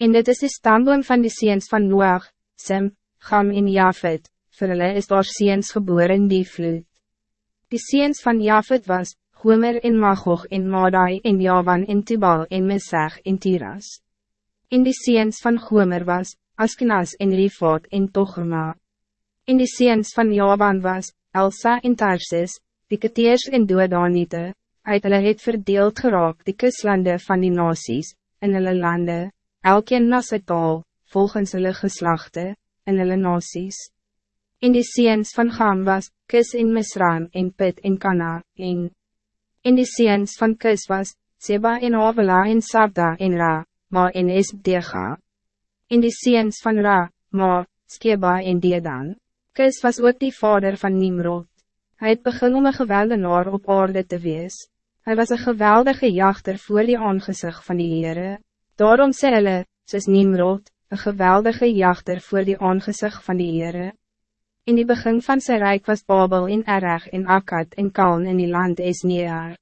En dit is de stamboom van de seens van Noach, Sem, Gam en Jafet, vir hulle is daar seens geboren die vloed. Die seens van Jafet was, Gomer en Magog en Madai en Javan en Tibal en Mesach en Tiras. En die seens van Gomer was, Askenas en Rifat en Tochema. En die seens van Javan was, Elsa en Tarsis, die Keteers en Dodanite, uit hulle het verdeeld geraak die kuslande van die nasies, in hulle lande, elkeen na sy taal, volgens hulle geslachte, in hulle nasies. En die seens van Gam was, Kis en Misraim en Pit en Kana, en En die seens van Kus was, Seba en Havela en Sabda en Ra, Ma en Esbdega. En die seens van Ra, Ma, Skeba en Dedan. Kus was ook die vader van Nimrod. Hij het begin om een geweldenaar op aarde te wees. Hij was een geweldige jachter voor die aangezicht van die Heere. Daarom sê hulle, soos Nimrod, een geweldige jachter voor die aangezicht van die Heere. In die begin van zijn rijk was Babel in Ereg en Akkad en Kaln in die land Esnear.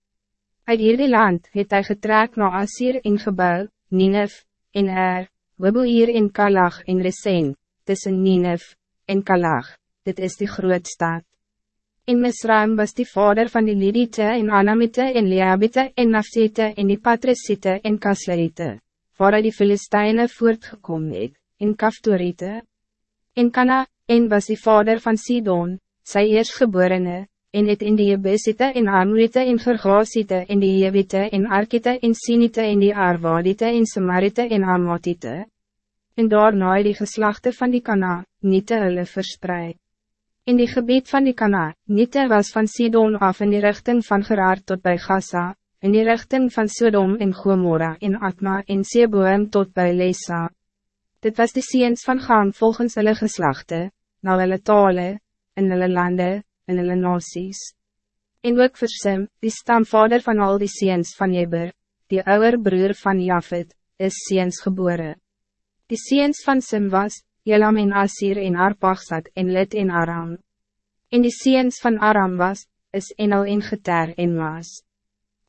Uit hierdie land het hy getrek na Asir en Gebel, Ninef, en Er, Weboeir en Kalach en Resen, tussen Ninef en Kalach, dit is die grootstad. In Misraim was die vader van die Lidite en Anamite en Leabite en Nafsite en die Patresite en Kaslerite, waaruit die Filisteine voortgekom het, en Kaftorite. In Kana, en was die vader van Sidon, sy eerstgeborene, en het in die Jebusite en Amrite en Gergasite en die Jebite en Arkite en Sinite en die Arwadite en Samarite en Amatite. En daarna die geslachten van die Kana, niet te hulle verspreid. In die gebied van die Kana, niet was van Sidon af in die richting van Gerard tot bij Gaza, in die richting van Sodom en Gomorra en Atma en Seboem tot bij Lesa. Dit was de seens van Gaan volgens hulle geslachten, na hulle tale, in hulle lande, in hulle nasies. En ook vir Sim, die stamvader van al die seens van Jeber, die ouwer broer van Jafet, is seens gebore. Die seens van Sim was, Jelam en Asir en Arpagsat en Lid en Aram. En die seens van Aram was, is Enel en Geter en Maas.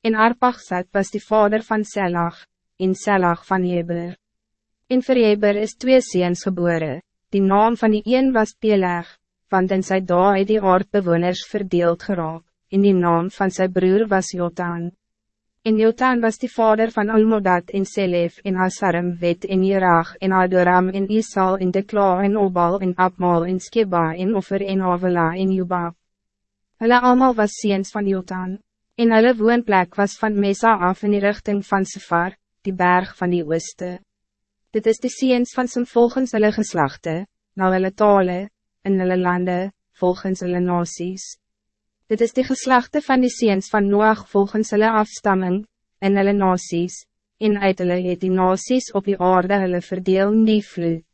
En Arpagsat was die vader van Selag, en Selag van Jeber. En vir Jeber is twee seens gebore, Die naam van die een was Peleg, want in sy dag het die aardbewoners verdeeld geraak, en die naam van zijn broer was Jotan. En Jotan was die vader van Almodad en Selef en Asarim wet en Jerag en Adoram en Isal en Dekla en Obal en Abmal en Skeba en Offer en Avela en Jubab. Hulle allemaal was seens van Jotan, en hulle woonplek was van Mesa af in die richting van Sefar, die berg van die ooste. Dit is de seens van zijn volgens hulle geslachte, na hulle tale, in hulle lande, volgens hulle nasies. Dit is de geslachte van die seens van Noach volgens hulle afstamming, in hulle nasies, en uit hulle het die nasies op die aarde hulle verdeel in die vloed.